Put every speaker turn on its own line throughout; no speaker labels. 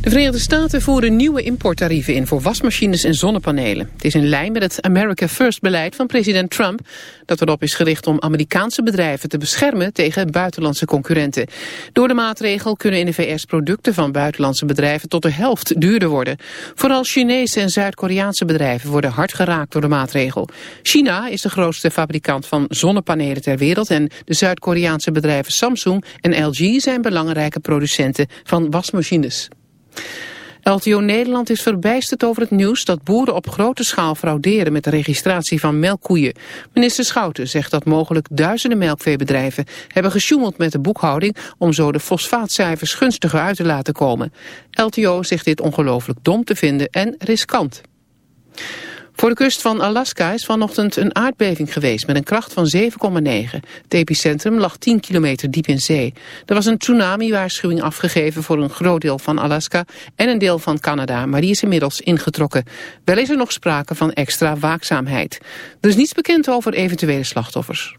De Verenigde Staten voeren nieuwe importtarieven in voor wasmachines en zonnepanelen. Het is in lijn met het America First beleid van president Trump... dat erop is gericht om Amerikaanse bedrijven te beschermen tegen buitenlandse concurrenten. Door de maatregel kunnen in de VS producten van buitenlandse bedrijven tot de helft duurder worden. Vooral Chinese en Zuid-Koreaanse bedrijven worden hard geraakt door de maatregel. China is de grootste fabrikant van zonnepanelen ter wereld... en de Zuid-Koreaanse bedrijven Samsung en LG zijn belangrijke producenten van wasmachines. LTO Nederland is verbijsterd over het nieuws dat boeren op grote schaal frauderen met de registratie van melkkoeien. Minister Schouten zegt dat mogelijk duizenden melkveebedrijven hebben gesjoemeld met de boekhouding om zo de fosfaatcijfers gunstiger uit te laten komen. LTO zegt dit ongelooflijk dom te vinden en riskant. Voor de kust van Alaska is vanochtend een aardbeving geweest met een kracht van 7,9. Het epicentrum lag 10 kilometer diep in zee. Er was een tsunami-waarschuwing afgegeven voor een groot deel van Alaska en een deel van Canada, maar die is inmiddels ingetrokken. Wel is er nog sprake van extra waakzaamheid. Er is niets bekend over eventuele slachtoffers.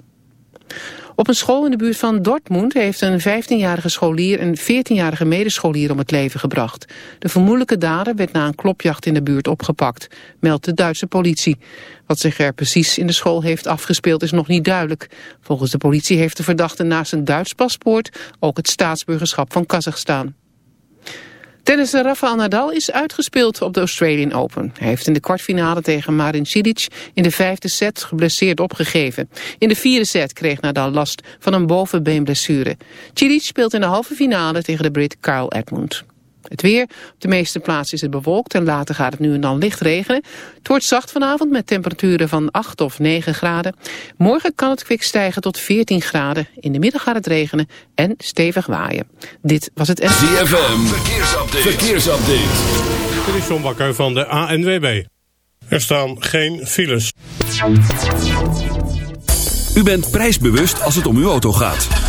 Op een school in de buurt van Dortmund heeft een 15-jarige scholier een 14-jarige medescholier om het leven gebracht. De vermoedelijke dader werd na een klopjacht in de buurt opgepakt, meldt de Duitse politie. Wat zich er precies in de school heeft afgespeeld is nog niet duidelijk. Volgens de politie heeft de verdachte naast een Duits paspoort ook het staatsburgerschap van Kazachstan. Tennisser Rafael Nadal is uitgespeeld op de Australian Open. Hij heeft in de kwartfinale tegen Marin Cilic in de vijfde set geblesseerd opgegeven. In de vierde set kreeg Nadal last van een bovenbeenblessure. Cilic speelt in de halve finale tegen de Brit Carl Edmund. Het weer. Op de meeste plaatsen is het bewolkt en later gaat het nu en dan licht regenen. Het wordt zacht vanavond met temperaturen van 8 of 9 graden. Morgen kan het kwik stijgen tot 14 graden. In de middag gaat het regenen en stevig waaien. Dit was het...
ZFM. Verkeersupdate. Verkeersupdate.
Dit is John Bakker van de ANWB. Er staan geen files.
U bent prijsbewust als het om uw auto gaat.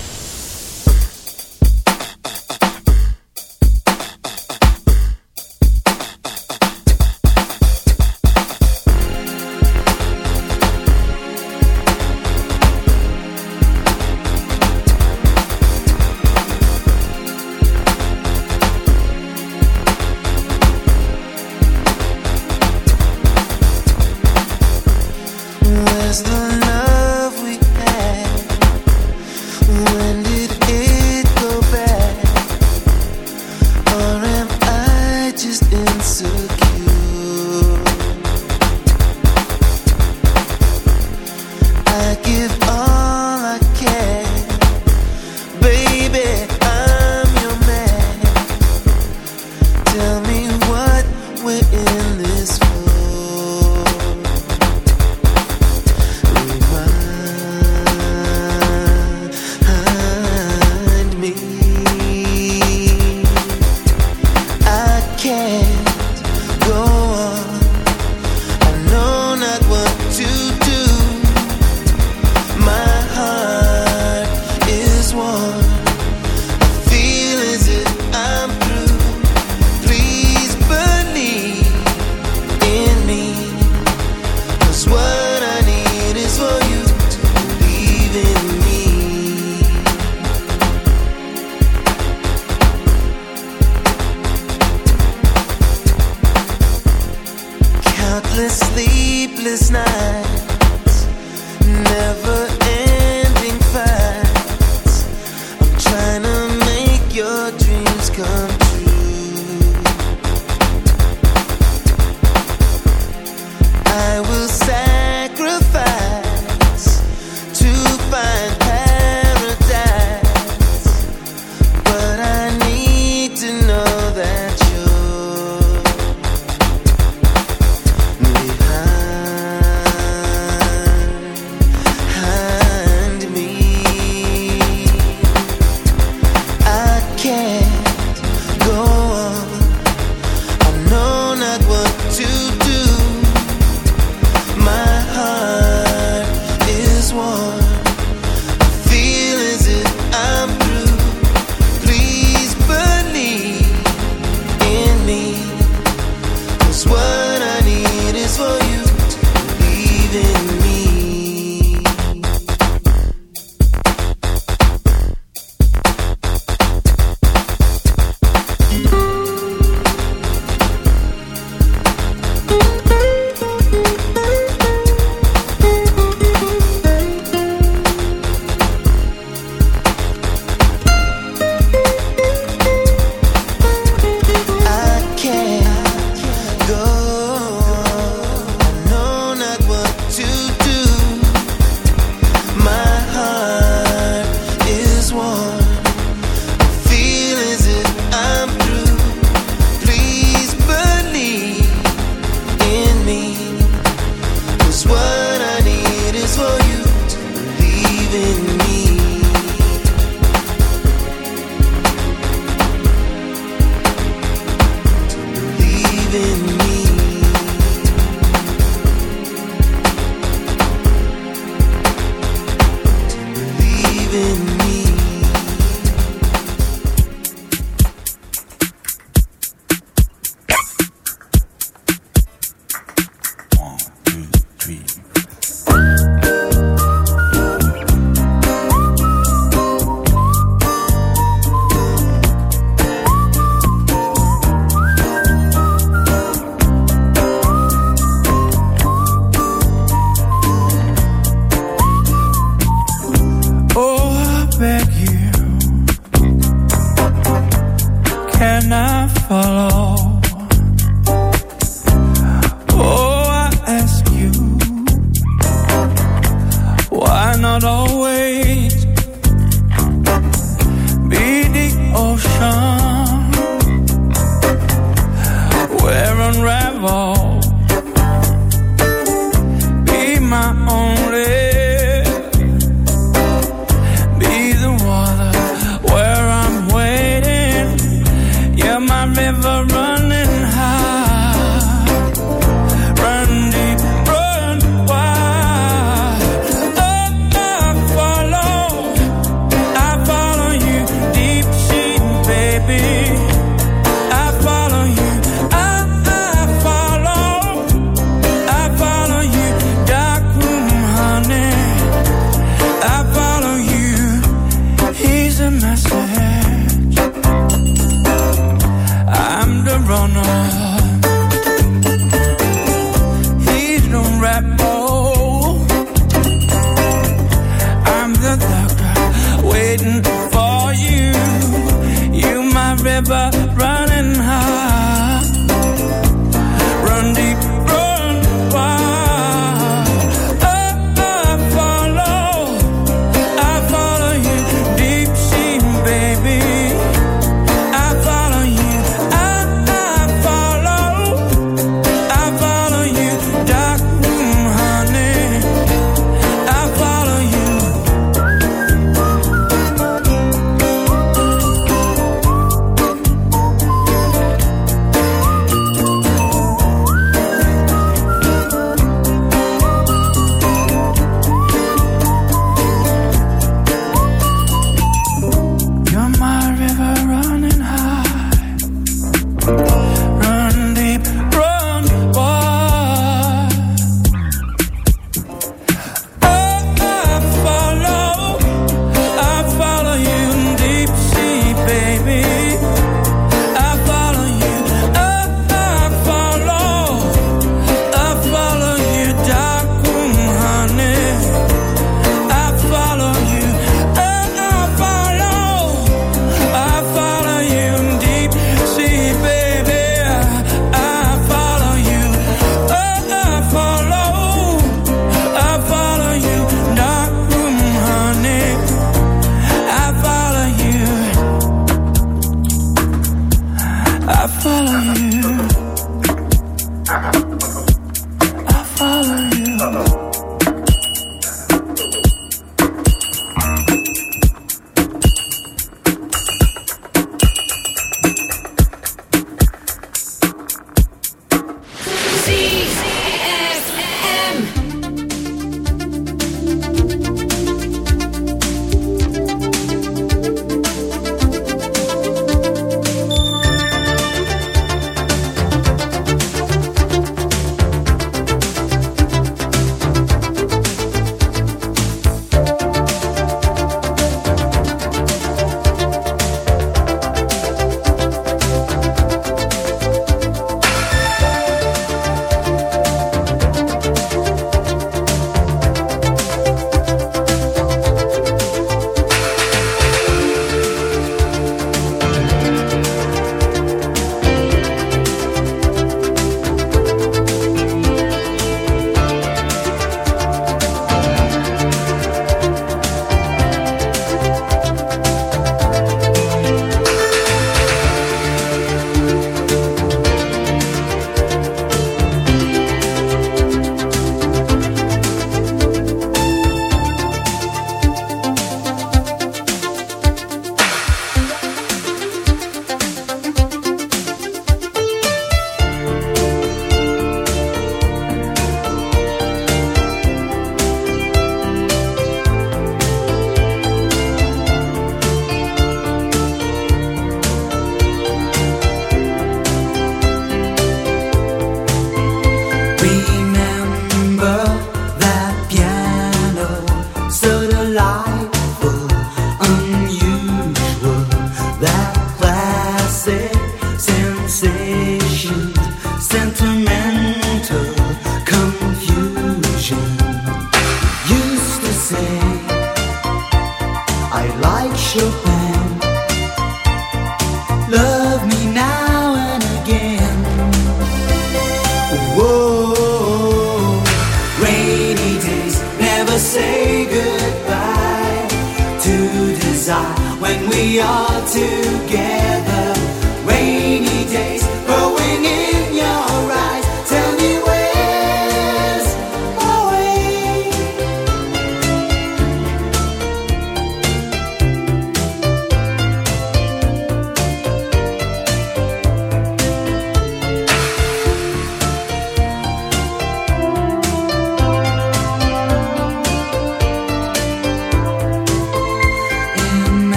Just
the
night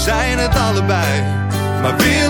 zijn het allebei, maar willen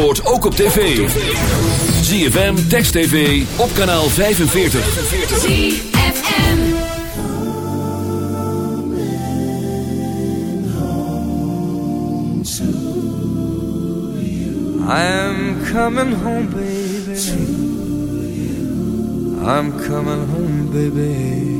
Zandvoort ook op tv. ZFM, Text TV, op kanaal 45.
ZFM
I'm coming home, baby. I'm coming home, baby.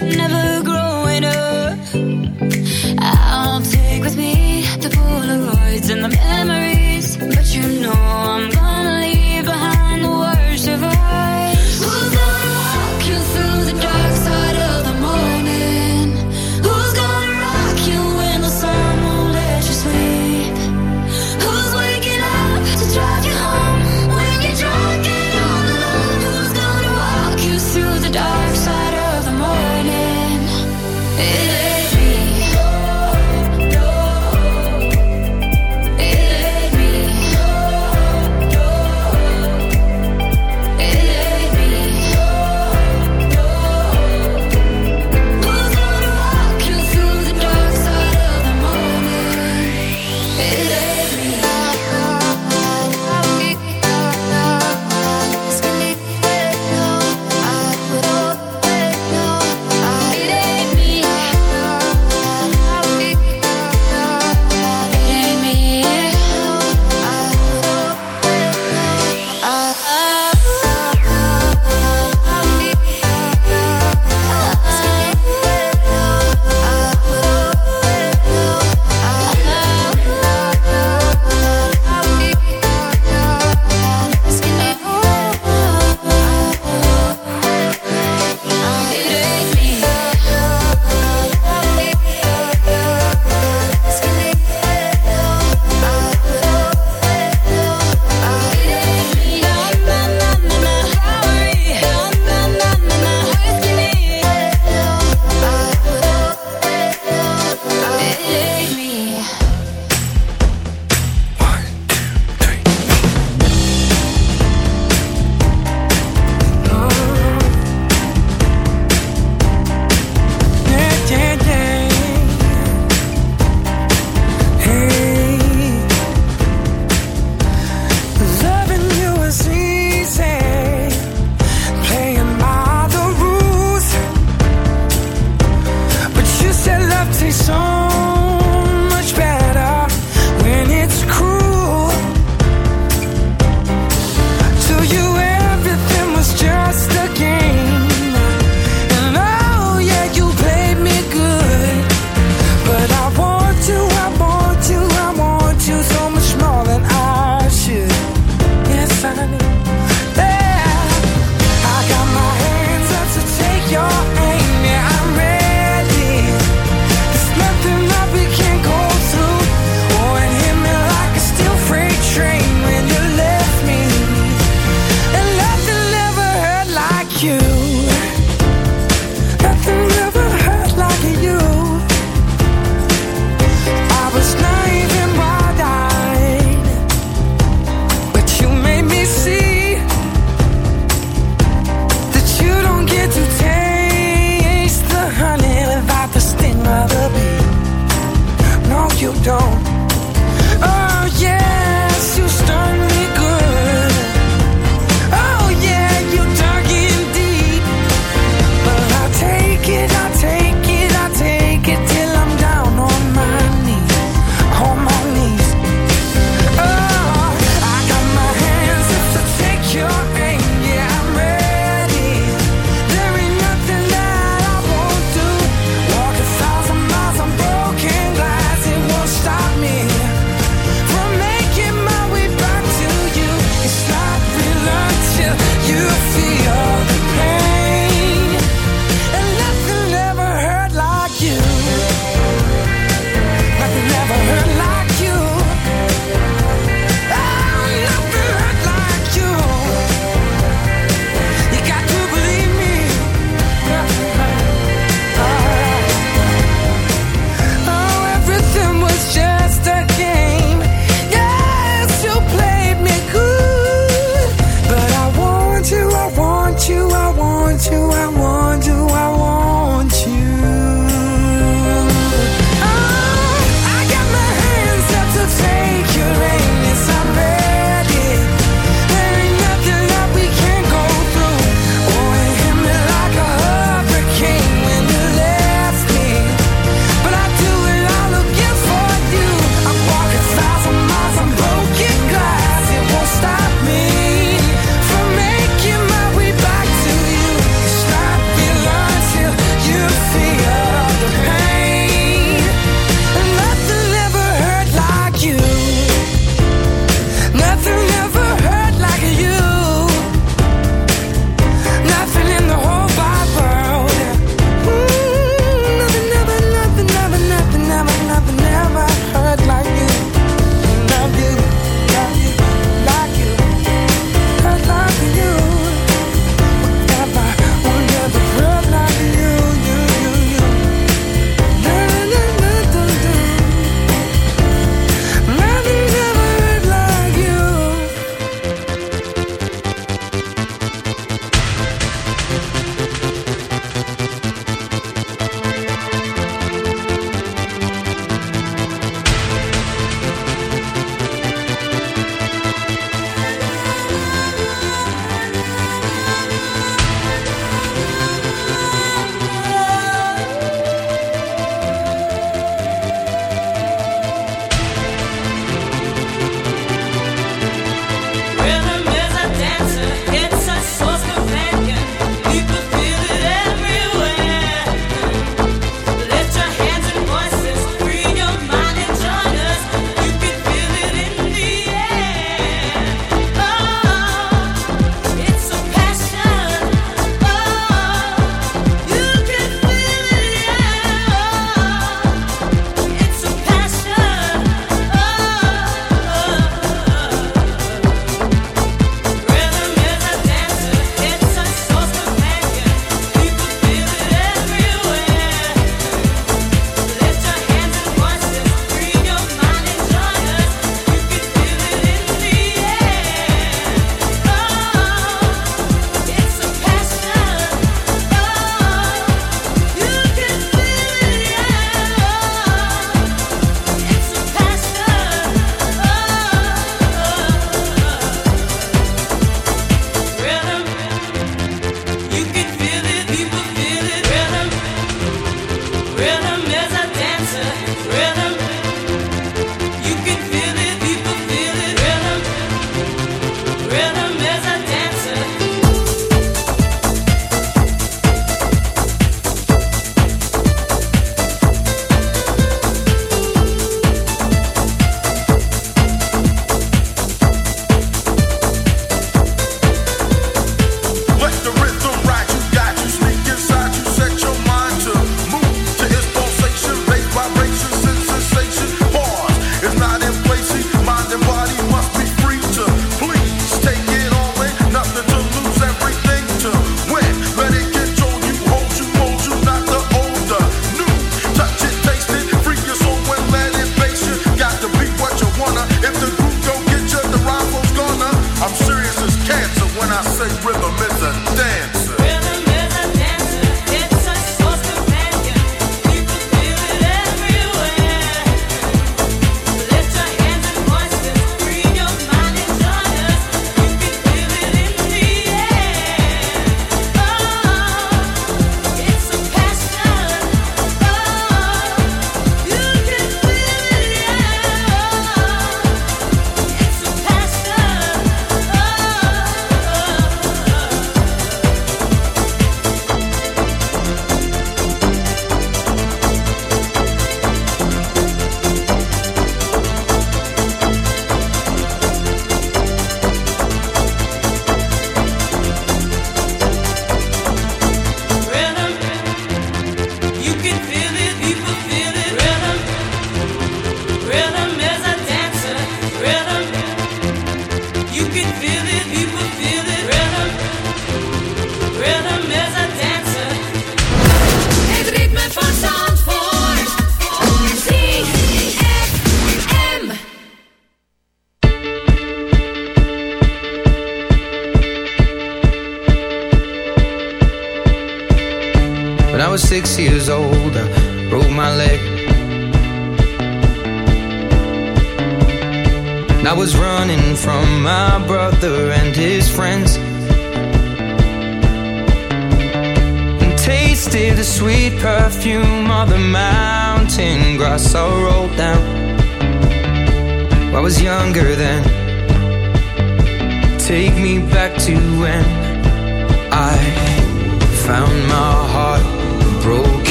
never
grow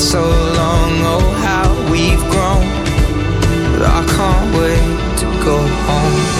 so long, oh how we've grown. But I can't wait to go home.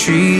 tree